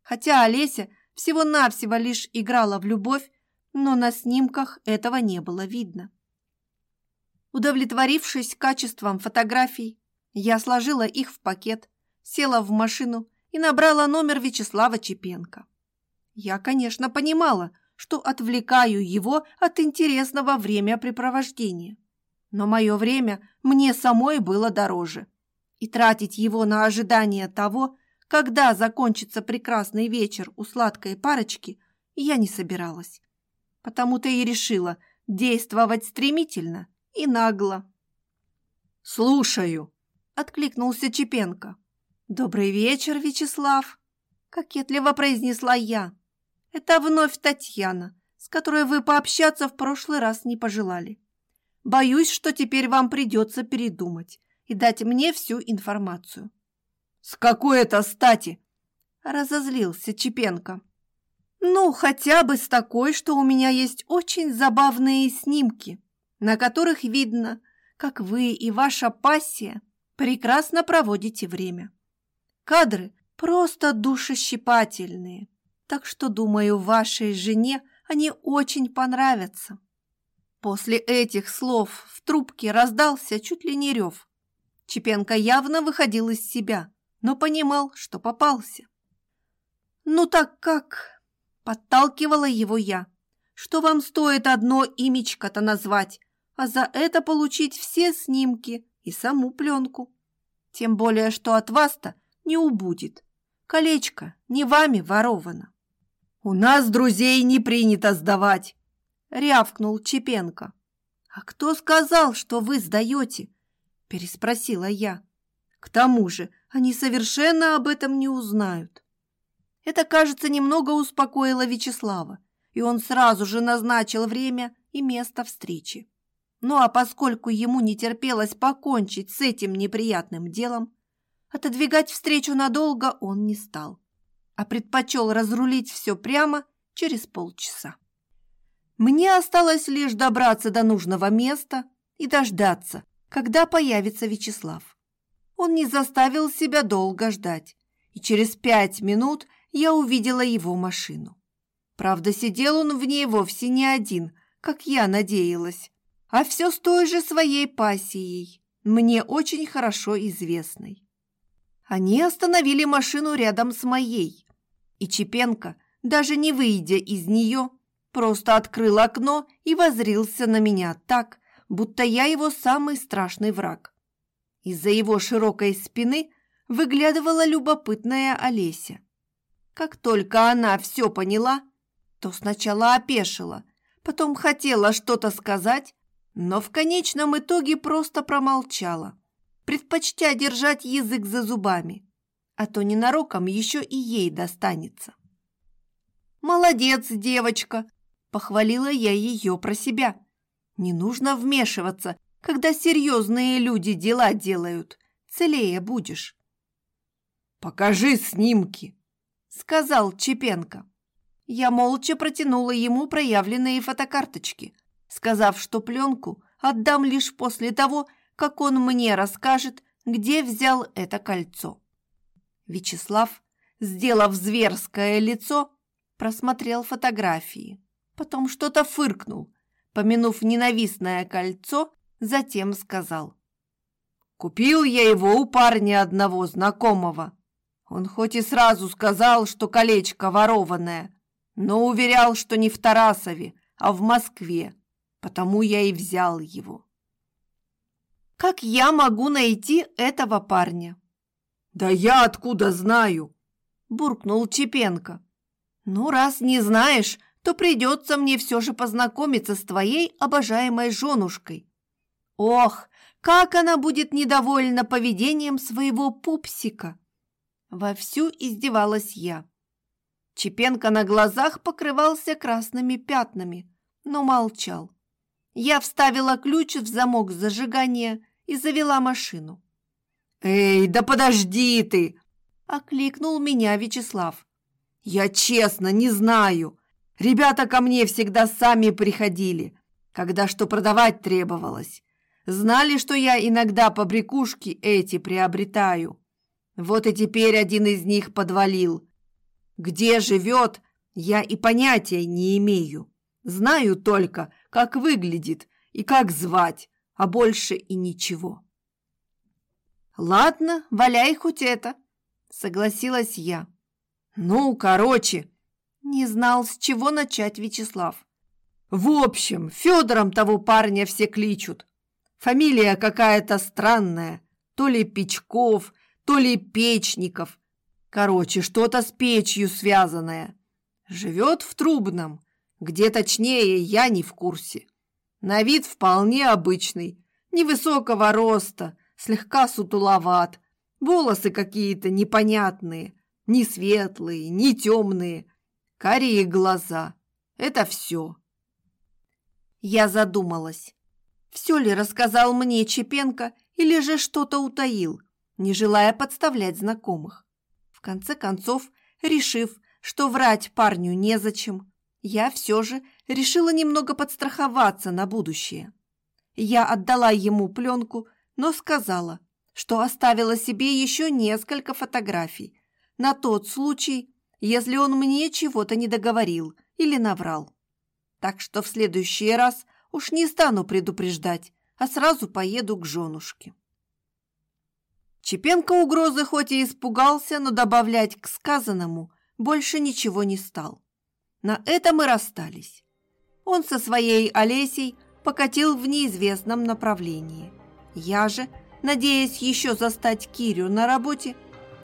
Хотя Олеся всего-навсего лишь играла в любовь, но на снимках этого не было видно. Удовлетворившись качеством фотографий, я сложила их в пакет, села в машину и набрала номер Вячеслава Чепенко. Я, конечно, понимала, что отвлекаю его от интересного времяпрепровождения. Но мое время мне самой было дороже. И тратить его на ожидание того, когда закончится прекрасный вечер у сладкой парочки, я не собиралась. Потому-то и решила действовать стремительно и нагло. «Слушаю», — откликнулся Чепенко. «Добрый вечер, Вячеслав», — кокетливо произнесла я. Это вновь Татьяна, с которой вы пообщаться в прошлый раз не пожелали. Боюсь, что теперь вам придется передумать и дать мне всю информацию. С какой это стати? Разозлился Чепенко. Ну, хотя бы с такой, что у меня есть очень забавные снимки, на которых видно, как вы и ваша пассия прекрасно проводите время. Кадры просто душещипательные так что, думаю, вашей жене они очень понравятся». После этих слов в трубке раздался чуть ли не рев. Чепенко явно выходил из себя, но понимал, что попался. «Ну так как?» – подталкивала его я. «Что вам стоит одно имечко-то назвать, а за это получить все снимки и саму пленку? Тем более, что от вас-то не убудет. Колечко не вами воровано». «У нас друзей не принято сдавать!» — рявкнул Чепенко. «А кто сказал, что вы сдаете?» — переспросила я. «К тому же они совершенно об этом не узнают». Это, кажется, немного успокоило Вячеслава, и он сразу же назначил время и место встречи. Ну а поскольку ему не терпелось покончить с этим неприятным делом, отодвигать встречу надолго он не стал а предпочел разрулить все прямо через полчаса. Мне осталось лишь добраться до нужного места и дождаться, когда появится Вячеслав. Он не заставил себя долго ждать, и через пять минут я увидела его машину. Правда, сидел он в ней вовсе не один, как я надеялась, а все с той же своей пассией, мне очень хорошо известной. Они остановили машину рядом с моей, и Чепенко, даже не выйдя из нее, просто открыл окно и возрился на меня так, будто я его самый страшный враг. Из-за его широкой спины выглядывала любопытная Олеся. Как только она все поняла, то сначала опешила, потом хотела что-то сказать, но в конечном итоге просто промолчала, предпочтя держать язык за зубами а то ненароком еще и ей достанется. «Молодец, девочка!» – похвалила я ее про себя. «Не нужно вмешиваться, когда серьезные люди дела делают. Целее будешь». «Покажи снимки!» – сказал Чепенко. Я молча протянула ему проявленные фотокарточки, сказав, что пленку отдам лишь после того, как он мне расскажет, где взял это кольцо. Вячеслав, сделав зверское лицо, просмотрел фотографии. Потом что-то фыркнул, помянув ненавистное кольцо, затем сказал. «Купил я его у парня одного знакомого. Он хоть и сразу сказал, что колечко ворованное, но уверял, что не в Тарасове, а в Москве, потому я и взял его. Как я могу найти этого парня? Да я откуда знаю? буркнул Чепенко. Ну, раз не знаешь, то придется мне все же познакомиться с твоей обожаемой женушкой. Ох, как она будет недовольна поведением своего пупсика!» Вовсю издевалась я. Чепенко на глазах покрывался красными пятнами, но молчал. Я вставила ключ в замок зажигания и завела машину. «Эй, да подожди ты!» – окликнул меня Вячеслав. «Я честно не знаю. Ребята ко мне всегда сами приходили, когда что продавать требовалось. Знали, что я иногда побрякушки эти приобретаю. Вот и теперь один из них подвалил. Где живет, я и понятия не имею. Знаю только, как выглядит и как звать, а больше и ничего. Ладно, валяй хоть это, согласилась я. Ну, короче, не знал, с чего начать Вячеслав. В общем, Федором того парня все кличут. Фамилия какая-то странная, то ли Печков, то ли Печников. Короче, что-то с печью связанное. Живет в Трубном, где точнее я не в курсе. На вид вполне обычный, невысокого роста, слегка сутуловат, волосы какие-то непонятные, ни светлые, ни темные, карие глаза. Это все. Я задумалась. Все ли рассказал мне Чепенко или же что-то утаил, не желая подставлять знакомых? В конце концов, решив, что врать парню незачем, я все же решила немного подстраховаться на будущее. Я отдала ему пленку, но сказала, что оставила себе еще несколько фотографий на тот случай, если он мне чего-то не договорил или наврал. Так что в следующий раз – Уж не стану предупреждать, а сразу поеду к женушке. Чепенко угрозы хоть и испугался, но добавлять к сказанному больше ничего не стал. На этом мы расстались. Он со своей Олесей покатил в неизвестном направлении. Я же, надеясь еще застать Кирю на работе,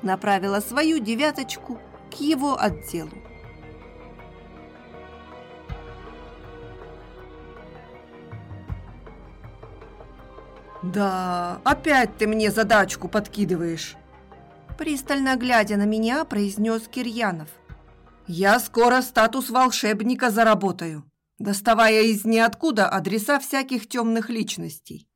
направила свою девяточку к его отделу. «Да, опять ты мне задачку подкидываешь!» Пристально глядя на меня, произнес Кирьянов. «Я скоро статус волшебника заработаю, доставая из ниоткуда адреса всяких темных личностей.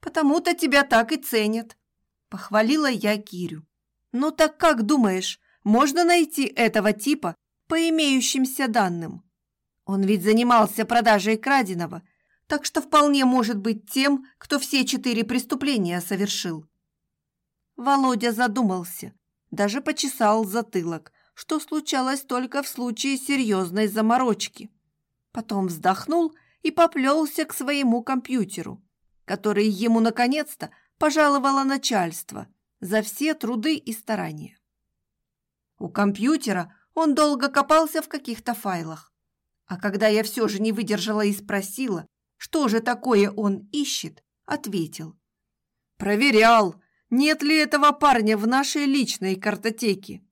Потому-то тебя так и ценят», – похвалила я Кирю. «Ну так как думаешь, можно найти этого типа по имеющимся данным? Он ведь занимался продажей краденого – так что вполне может быть тем, кто все четыре преступления совершил. Володя задумался, даже почесал затылок, что случалось только в случае серьезной заморочки. Потом вздохнул и поплелся к своему компьютеру, который ему наконец-то пожаловало начальство за все труды и старания. У компьютера он долго копался в каких-то файлах, а когда я все же не выдержала и спросила, что же такое он ищет, ответил. Проверял, нет ли этого парня в нашей личной картотеке.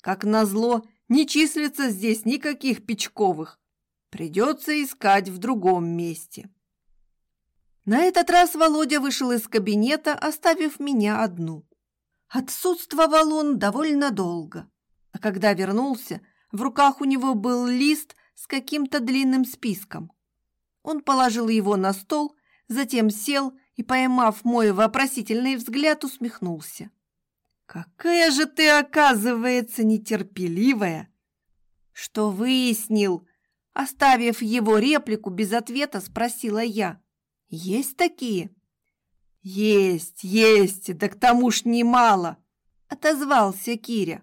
Как назло, не числится здесь никаких Печковых. Придется искать в другом месте. На этот раз Володя вышел из кабинета, оставив меня одну. Отсутствовал он довольно долго, когда вернулся, в руках у него был лист с каким-то длинным списком. Он положил его на стол, затем сел и, поймав мой вопросительный взгляд, усмехнулся. «Какая же ты, оказывается, нетерпеливая!» «Что выяснил?» Оставив его реплику без ответа, спросила я. «Есть такие?» «Есть, есть, да к тому ж немало!» Отозвался Киря.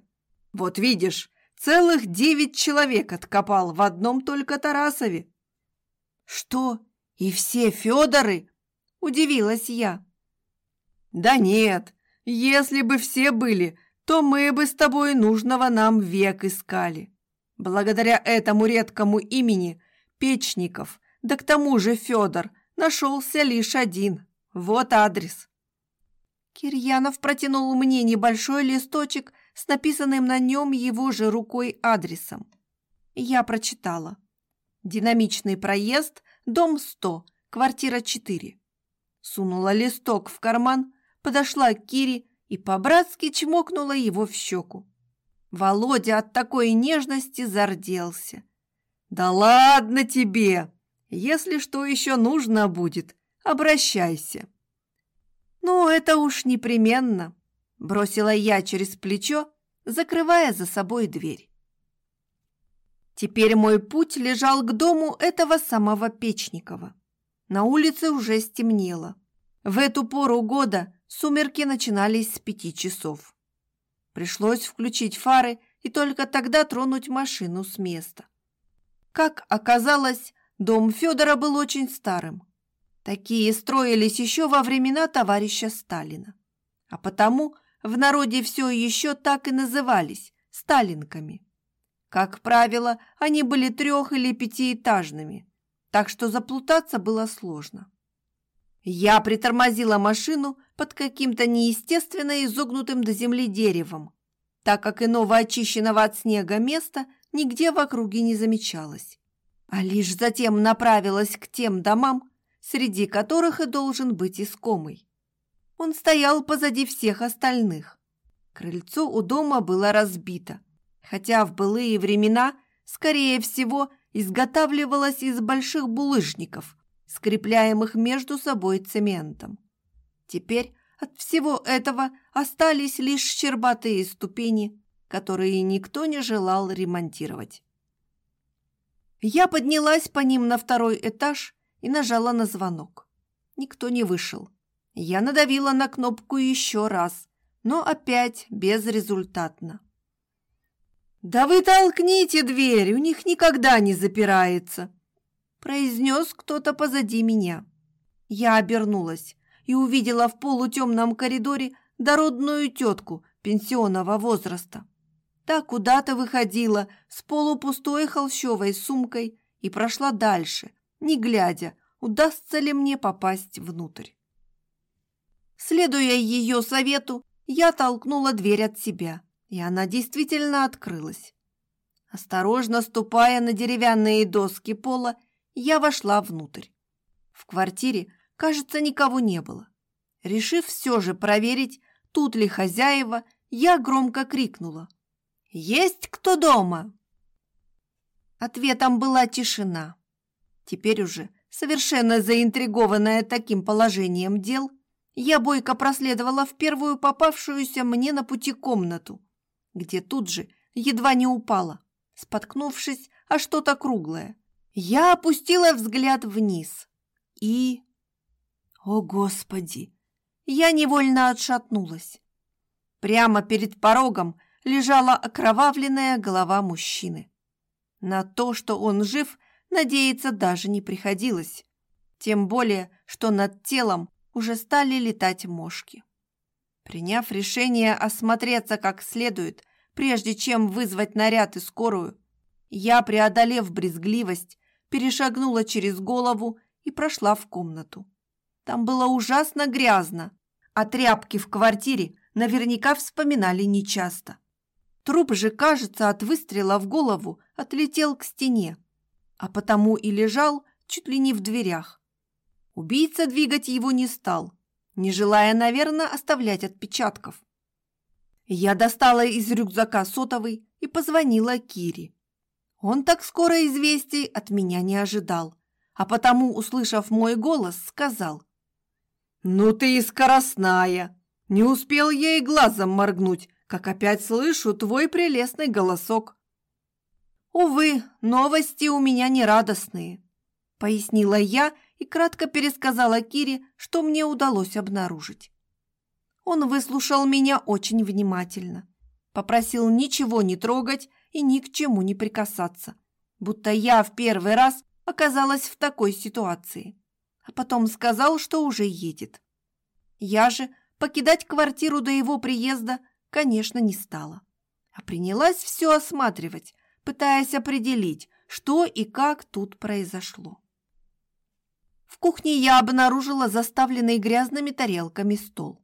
«Вот видишь, целых девять человек откопал в одном только Тарасове. «Что, и все Федоры?» – удивилась я. «Да нет, если бы все были, то мы бы с тобой нужного нам век искали. Благодаря этому редкому имени Печников, да к тому же Федор, нашелся лишь один. Вот адрес. Кирьянов протянул мне небольшой листочек с написанным на нем его же рукой адресом. Я прочитала. Динамичный проезд, дом 100, квартира 4. Сунула листок в карман, подошла к Кире и по-братски чмокнула его в щеку. Володя от такой нежности зарделся. «Да ладно тебе! Если что еще нужно будет, обращайся!» «Ну, это уж непременно!» – бросила я через плечо, закрывая за собой дверь. Теперь мой путь лежал к дому этого самого Печникова. На улице уже стемнело. В эту пору года сумерки начинались с пяти часов. Пришлось включить фары и только тогда тронуть машину с места. Как оказалось, дом Федора был очень старым. Такие строились еще во времена товарища Сталина. А потому в народе все еще так и назывались – сталинками. Как правило, они были трех- или пятиэтажными, так что заплутаться было сложно. Я притормозила машину под каким-то неестественно изогнутым до земли деревом, так как иного очищенного от снега места нигде в округе не замечалось, а лишь затем направилась к тем домам, среди которых и должен быть искомый. Он стоял позади всех остальных. Крыльцо у дома было разбито, хотя в былые времена, скорее всего, изготавливалось из больших булыжников, скрепляемых между собой цементом. Теперь от всего этого остались лишь щербатые ступени, которые никто не желал ремонтировать. Я поднялась по ним на второй этаж и нажала на звонок. Никто не вышел. Я надавила на кнопку еще раз, но опять безрезультатно. «Да вы толкните дверь, у них никогда не запирается!» произнес кто-то позади меня. Я обернулась и увидела в полутемном коридоре дородную тетку пенсионного возраста. Та куда-то выходила с полупустой холщовой сумкой и прошла дальше, не глядя, удастся ли мне попасть внутрь. Следуя ее совету, я толкнула дверь от себя, и она действительно открылась. Осторожно ступая на деревянные доски пола, я вошла внутрь. В квартире, кажется, никого не было. Решив все же проверить, тут ли хозяева, я громко крикнула. «Есть кто дома?» Ответом была тишина. Теперь уже, совершенно заинтригованная таким положением дел, я бойко проследовала в первую попавшуюся мне на пути комнату, где тут же едва не упала, споткнувшись о что-то круглое. Я опустила взгляд вниз и... О, Господи! Я невольно отшатнулась. Прямо перед порогом лежала окровавленная голова мужчины. На то, что он жив, надеяться даже не приходилось. Тем более, что над телом уже стали летать мошки. Приняв решение осмотреться как следует, прежде чем вызвать наряд и скорую, я, преодолев брезгливость, перешагнула через голову и прошла в комнату. Там было ужасно грязно, а тряпки в квартире наверняка вспоминали нечасто. Труп же, кажется, от выстрела в голову отлетел к стене, а потому и лежал чуть ли не в дверях. Убийца двигать его не стал, не желая, наверное, оставлять отпечатков. Я достала из рюкзака сотовый и позвонила Кире. Он так скоро известий от меня не ожидал, а потому, услышав мой голос, сказал. «Ну ты и скоростная! Не успел ей глазом моргнуть, как опять слышу твой прелестный голосок». «Увы, новости у меня нерадостные», — пояснила я и кратко пересказала Кире, что мне удалось обнаружить. Он выслушал меня очень внимательно, попросил ничего не трогать и ни к чему не прикасаться, будто я в первый раз оказалась в такой ситуации. А потом сказал, что уже едет. Я же покидать квартиру до его приезда, конечно, не стала, а принялась все осматривать, пытаясь определить, что и как тут произошло. В кухне я обнаружила заставленный грязными тарелками стол,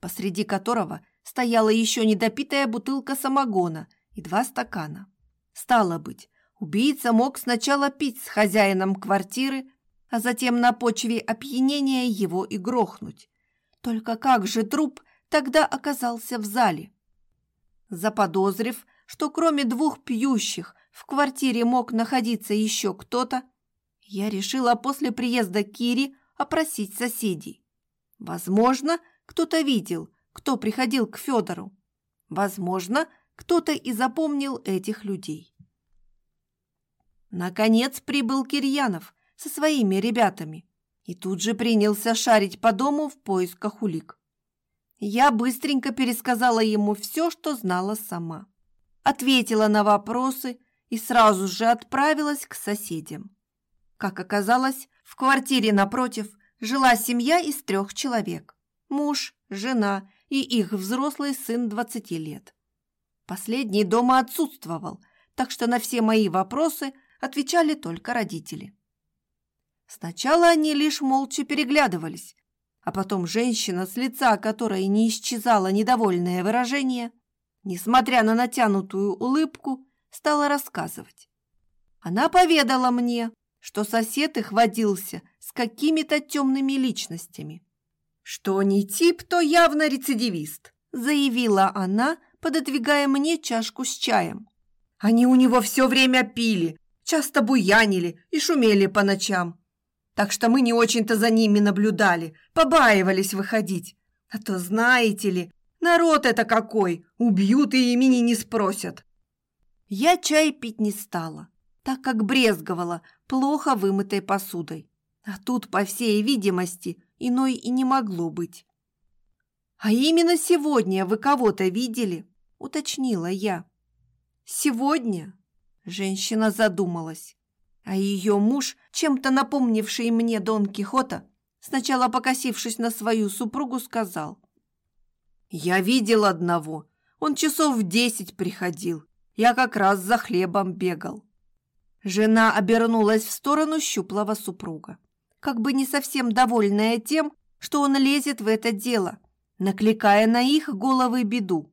посреди которого стояла еще недопитая бутылка самогона и два стакана. Стало быть, убийца мог сначала пить с хозяином квартиры, а затем на почве опьянения его и грохнуть. Только как же труп тогда оказался в зале? Заподозрив, что кроме двух пьющих в квартире мог находиться еще кто-то, я решила после приезда Кири опросить соседей. Возможно, кто-то видел, кто приходил к Федору. Возможно, кто-то и запомнил этих людей. Наконец прибыл Кирьянов со своими ребятами и тут же принялся шарить по дому в поисках улик. Я быстренько пересказала ему все, что знала сама. Ответила на вопросы и сразу же отправилась к соседям. Как оказалось, в квартире напротив жила семья из трех человек. Муж, жена и их взрослый сын 20 лет. Последний дома отсутствовал, так что на все мои вопросы отвечали только родители. Сначала они лишь молча переглядывались, а потом женщина, с лица которой не исчезало недовольное выражение, несмотря на натянутую улыбку, стала рассказывать. Она поведала мне, что сосед их водился с какими-то темными личностями. «Что не тип, то явно рецидивист», заявила она, пододвигая мне чашку с чаем. «Они у него все время пили, часто буянили и шумели по ночам так что мы не очень-то за ними наблюдали, побаивались выходить. А то, знаете ли, народ это какой, убьют и имени не спросят. Я чай пить не стала, так как брезговала плохо вымытой посудой. А тут, по всей видимости, иной и не могло быть. «А именно сегодня вы кого-то видели?» – уточнила я. «Сегодня?» – женщина задумалась. А ее муж, чем-то напомнивший мне Дон Кихота, сначала покосившись на свою супругу, сказал. «Я видел одного. Он часов в десять приходил. Я как раз за хлебом бегал». Жена обернулась в сторону щуплого супруга, как бы не совсем довольная тем, что он лезет в это дело, накликая на их головы беду.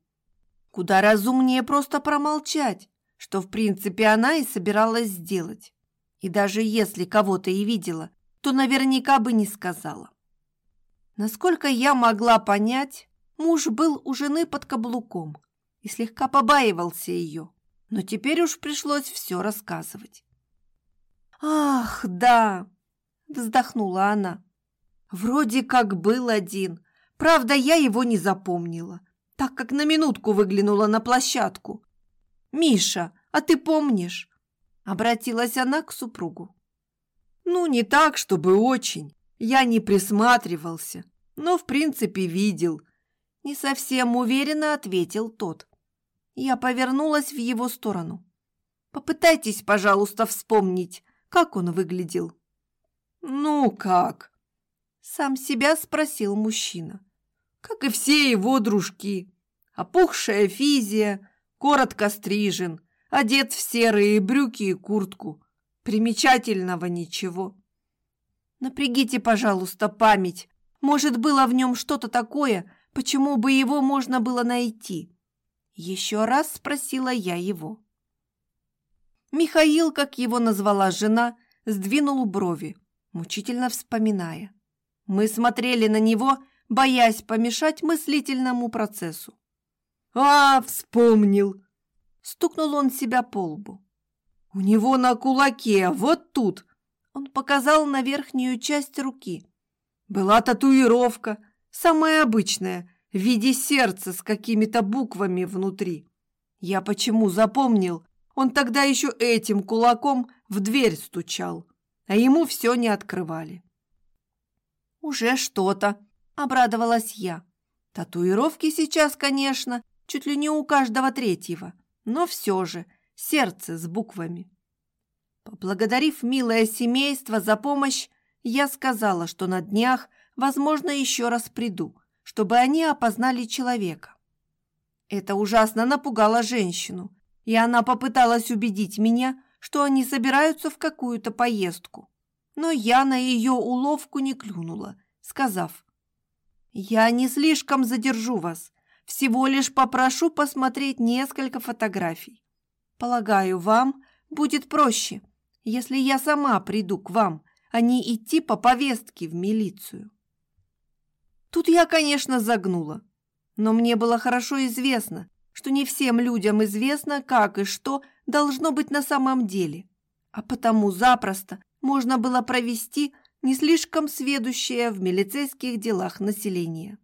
Куда разумнее просто промолчать, что в принципе она и собиралась сделать. И даже если кого-то и видела, то наверняка бы не сказала. Насколько я могла понять, муж был у жены под каблуком и слегка побаивался ее, но теперь уж пришлось все рассказывать. «Ах, да!» – вздохнула она. «Вроде как был один, правда, я его не запомнила, так как на минутку выглянула на площадку. Миша, а ты помнишь, Обратилась она к супругу. Ну, не так, чтобы очень. Я не присматривался, но в принципе видел. Не совсем уверенно ответил тот. Я повернулась в его сторону. Попытайтесь, пожалуйста, вспомнить, как он выглядел. Ну как? Сам себя спросил мужчина. Как и все его дружки. Опухшая физия, коротко стрижен, одет в серые брюки и куртку. Примечательного ничего. Напрягите, пожалуйста, память. Может, было в нем что-то такое, почему бы его можно было найти? Еще раз спросила я его. Михаил, как его назвала жена, сдвинул брови, мучительно вспоминая. Мы смотрели на него, боясь помешать мыслительному процессу. «А, вспомнил!» Стукнул он себя по лбу. «У него на кулаке, вот тут!» Он показал на верхнюю часть руки. Была татуировка, самая обычная, в виде сердца с какими-то буквами внутри. Я почему запомнил, он тогда еще этим кулаком в дверь стучал, а ему все не открывали. «Уже что-то», — обрадовалась я. «Татуировки сейчас, конечно, чуть ли не у каждого третьего но все же сердце с буквами. Поблагодарив милое семейство за помощь, я сказала, что на днях, возможно, еще раз приду, чтобы они опознали человека. Это ужасно напугало женщину, и она попыталась убедить меня, что они собираются в какую-то поездку. Но я на ее уловку не клюнула, сказав, «Я не слишком задержу вас, всего лишь попрошу посмотреть несколько фотографий. Полагаю, вам будет проще, если я сама приду к вам, а не идти по повестке в милицию». Тут я, конечно, загнула, но мне было хорошо известно, что не всем людям известно, как и что должно быть на самом деле, а потому запросто можно было провести не слишком сведущее в милицейских делах население.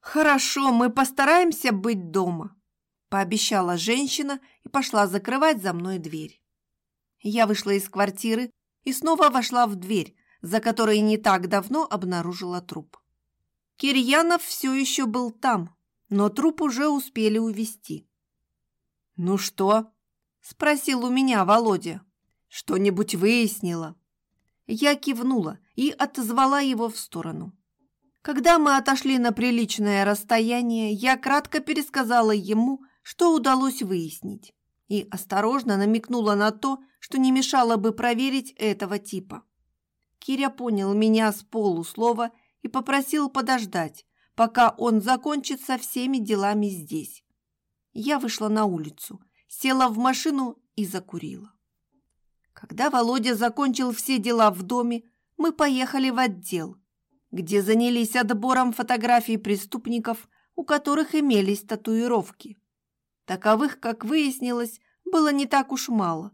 «Хорошо, мы постараемся быть дома», – пообещала женщина и пошла закрывать за мной дверь. Я вышла из квартиры и снова вошла в дверь, за которой не так давно обнаружила труп. Кирьянов все еще был там, но труп уже успели увезти. «Ну что?» – спросил у меня Володя. «Что-нибудь выяснила?» Я кивнула и отозвала его в сторону. Когда мы отошли на приличное расстояние, я кратко пересказала ему, что удалось выяснить, и осторожно намекнула на то, что не мешало бы проверить этого типа. Киря понял меня с полуслова и попросил подождать, пока он закончит со всеми делами здесь. Я вышла на улицу, села в машину и закурила. Когда Володя закончил все дела в доме, мы поехали в отдел, где занялись отбором фотографий преступников, у которых имелись татуировки. Таковых, как выяснилось, было не так уж мало.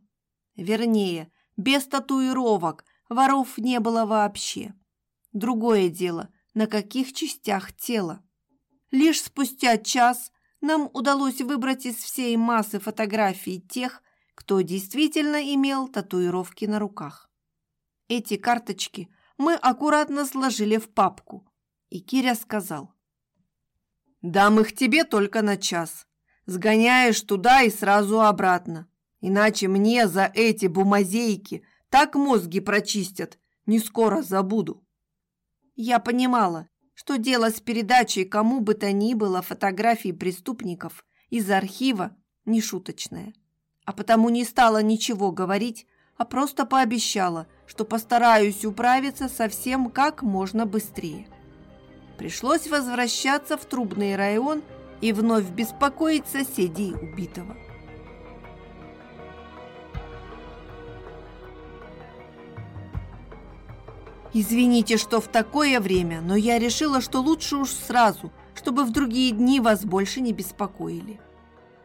Вернее, без татуировок воров не было вообще. Другое дело, на каких частях тела. Лишь спустя час нам удалось выбрать из всей массы фотографий тех, кто действительно имел татуировки на руках. Эти карточки мы аккуратно сложили в папку, и Киря сказал. «Дам их тебе только на час. Сгоняешь туда и сразу обратно. Иначе мне за эти бумазейки так мозги прочистят, не скоро забуду». Я понимала, что дело с передачей кому бы то ни было фотографий преступников из архива не шуточное, а потому не стала ничего говорить, а просто пообещала, что постараюсь управиться со всем как можно быстрее. Пришлось возвращаться в трубный район и вновь беспокоить соседей убитого. «Извините, что в такое время, но я решила, что лучше уж сразу, чтобы в другие дни вас больше не беспокоили»,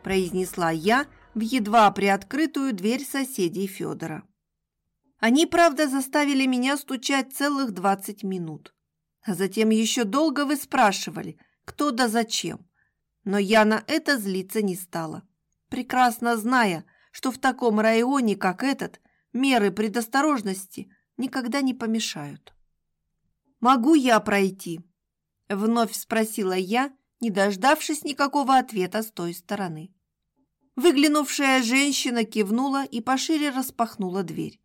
произнесла я в едва приоткрытую дверь соседей Федора. Они, правда, заставили меня стучать целых двадцать минут. А затем еще долго вы спрашивали, кто да зачем. Но я на это злиться не стала, прекрасно зная, что в таком районе, как этот, меры предосторожности – никогда не помешают. «Могу я пройти?» – вновь спросила я, не дождавшись никакого ответа с той стороны. Выглянувшая женщина кивнула и пошире распахнула дверь.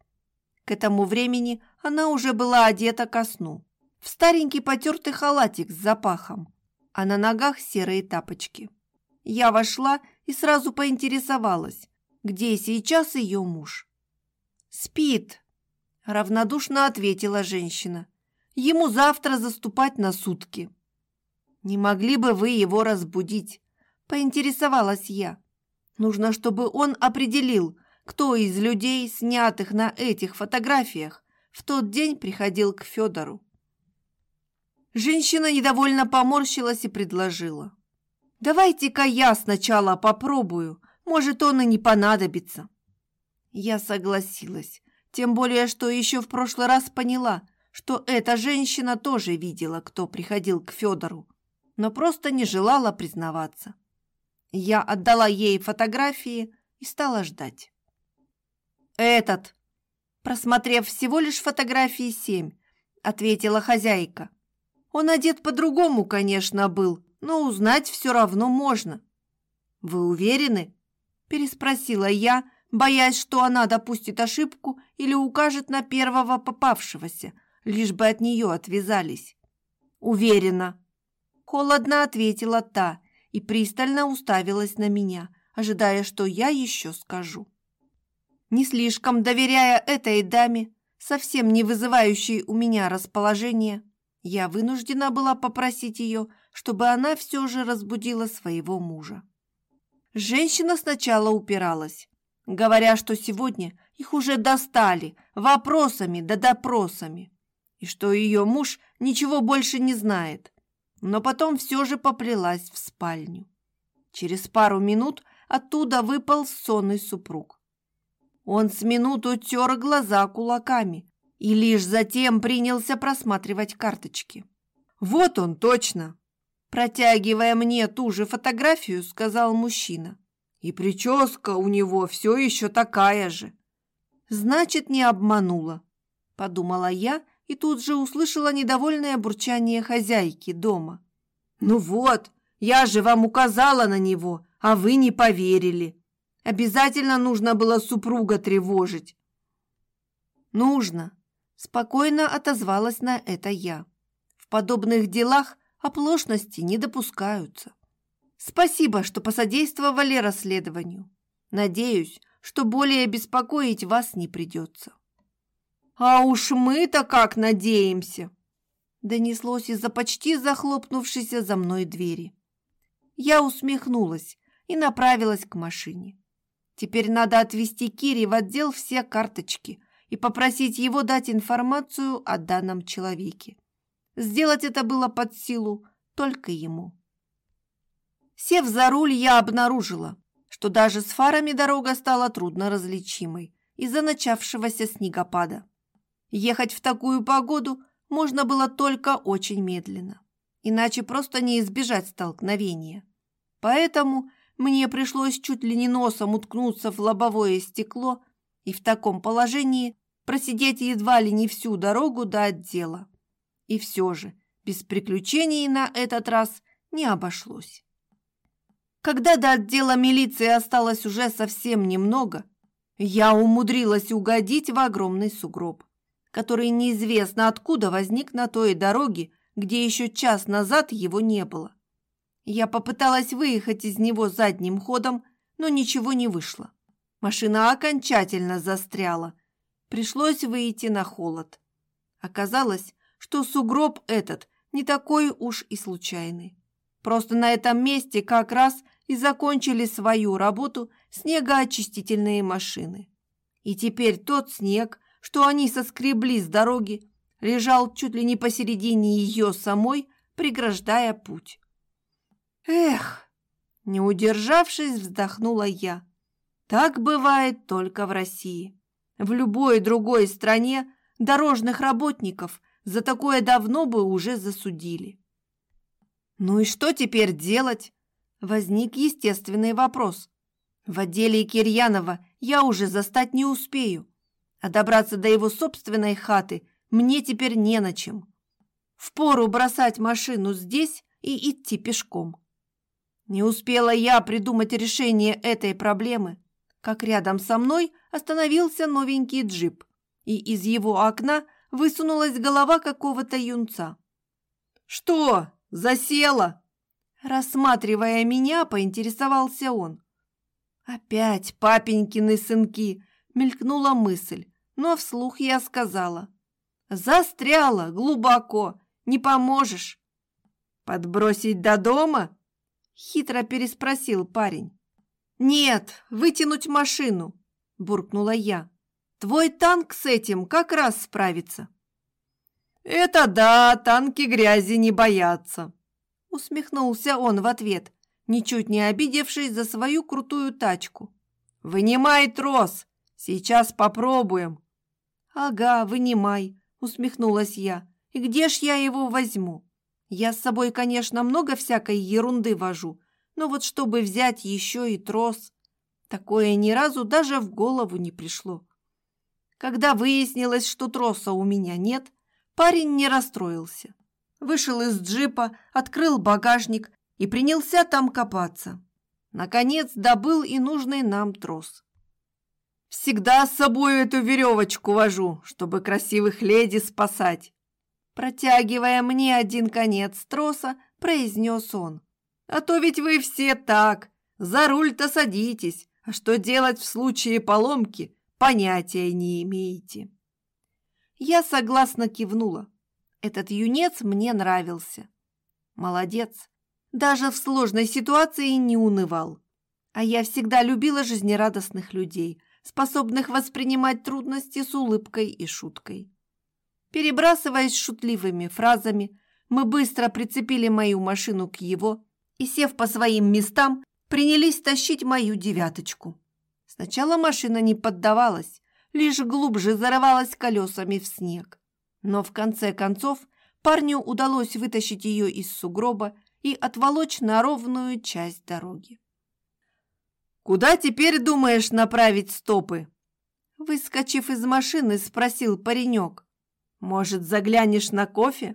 К этому времени она уже была одета ко сну, в старенький потертый халатик с запахом, а на ногах серые тапочки. Я вошла и сразу поинтересовалась, где сейчас ее муж. «Спит», равнодушно ответила женщина. Ему завтра заступать на сутки. Не могли бы вы его разбудить? Поинтересовалась я. Нужно, чтобы он определил, кто из людей, снятых на этих фотографиях, в тот день приходил к Федору. Женщина недовольно поморщилась и предложила. «Давайте-ка я сначала попробую, может, он и не понадобится». Я согласилась, тем более, что еще в прошлый раз поняла, что эта женщина тоже видела, кто приходил к Федору, но просто не желала признаваться. Я отдала ей фотографии и стала ждать. «Этот!» Просмотрев всего лишь фотографии семь, ответила хозяйка. Он одет по-другому, конечно, был, но узнать все равно можно. «Вы уверены?» – переспросила я, боясь, что она допустит ошибку или укажет на первого попавшегося, лишь бы от нее отвязались. «Уверена», – холодно ответила та и пристально уставилась на меня, ожидая, что я еще скажу. Не слишком доверяя этой даме, совсем не вызывающей у меня расположения, я вынуждена была попросить ее, чтобы она все же разбудила своего мужа. Женщина сначала упиралась, говоря, что сегодня их уже достали вопросами да допросами, и что ее муж ничего больше не знает, но потом все же поплелась в спальню. Через пару минут оттуда выпал сонный супруг. Он с минуту тер глаза кулаками и лишь затем принялся просматривать карточки. «Вот он точно!» Протягивая мне ту же фотографию, сказал мужчина. «И прическа у него все еще такая же». «Значит, не обманула», – подумала я и тут же услышала недовольное бурчание хозяйки дома. «Ну вот, я же вам указала на него, а вы не поверили. Обязательно нужно было супруга тревожить». «Нужно», – спокойно отозвалась на это я. «В подобных делах оплошности не допускаются. Спасибо, что посодействовали расследованию. Надеюсь, что более беспокоить вас не придется». «А уж мы-то как надеемся!» Донеслось из-за почти захлопнувшейся за мной двери. Я усмехнулась и направилась к машине. Теперь надо отвезти Кири в отдел все карточки и попросить его дать информацию о данном человеке. Сделать это было под силу только ему. Сев за руль, я обнаружила, что даже с фарами дорога стала трудно различимой из-за начавшегося снегопада. Ехать в такую погоду можно было только очень медленно, иначе просто не избежать столкновения. Поэтому мне пришлось чуть ли не носом уткнуться в лобовое стекло и в таком положении просидеть едва ли не всю дорогу до отдела. И все же без приключений на этот раз не обошлось. Когда до отдела милиции осталось уже совсем немного, я умудрилась угодить в огромный сугроб который неизвестно откуда возник на той дороге, где еще час назад его не было. Я попыталась выехать из него задним ходом, но ничего не вышло. Машина окончательно застряла. Пришлось выйти на холод. Оказалось, что сугроб этот не такой уж и случайный. Просто на этом месте как раз и закончили свою работу снегоочистительные машины. И теперь тот снег, что они соскребли с дороги, лежал чуть ли не посередине ее самой, преграждая путь. Эх, не удержавшись, вздохнула я. Так бывает только в России. В любой другой стране дорожных работников за такое давно бы уже засудили. Ну и что теперь делать? Возник естественный вопрос. В отделе Кирьянова я уже застать не успею а добраться до его собственной хаты мне теперь не на чем. Впору бросать машину здесь и идти пешком. Не успела я придумать решение этой проблемы, как рядом со мной остановился новенький джип, и из его окна высунулась голова какого-то юнца. «Что, засела?» Рассматривая меня, поинтересовался он. «Опять папенькины сынки!» — мелькнула мысль, но вслух я сказала. «Застряла глубоко, не поможешь». «Подбросить до дома?» — хитро переспросил парень. «Нет, вытянуть машину», — буркнула я. «Твой танк с этим как раз справится». «Это да, танки грязи не боятся», — усмехнулся он в ответ, ничуть не обидевшись за свою крутую тачку. «Вынимай трос, сейчас попробуем». «Ага, вынимай», — усмехнулась я. «И где ж я его возьму? Я с собой, конечно, много всякой ерунды вожу, но вот чтобы взять еще и трос, такое ни разу даже в голову не пришло». Когда выяснилось, что троса у меня нет, парень не расстроился. Вышел из джипа, открыл багажник и принялся там копаться. Наконец добыл и нужный нам трос. Всегда с собой эту веревочку вожу, чтобы красивых леди спасать. Протягивая мне один конец троса, произнес он. А то ведь вы все так, За руль-то садитесь, а что делать в случае поломки, понятия не имеете. Я согласно кивнула. Этот юнец мне нравился. Молодец. Даже в сложной ситуации не унывал. А я всегда любила жизнерадостных людей, способных воспринимать трудности с улыбкой и шуткой. Перебрасываясь шутливыми фразами, мы быстро прицепили мою машину к его и, сев по своим местам, принялись тащить мою девяточку. Сначала машина не поддавалась, лишь глубже зарывалась колесами в снег. Но в конце концов парню удалось вытащить ее из сугроба и отволочь на ровную часть дороги. «Куда теперь думаешь направить стопы?» Выскочив из машины, спросил паренек. «Может, заглянешь на кофе?»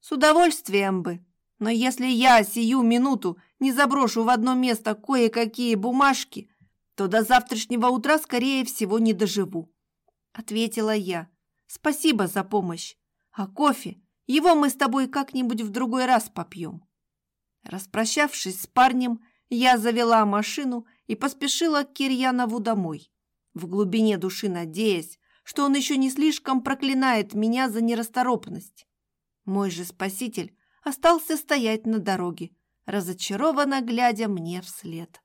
«С удовольствием бы, но если я сию минуту не заброшу в одно место кое-какие бумажки, то до завтрашнего утра, скорее всего, не доживу», — ответила я. «Спасибо за помощь. А кофе, его мы с тобой как-нибудь в другой раз попьем». Распрощавшись с парнем, я завела машину и поспешила к Кирьянову домой, в глубине души надеясь, что он еще не слишком проклинает меня за нерасторопность. Мой же спаситель остался стоять на дороге, разочарованно глядя мне вслед.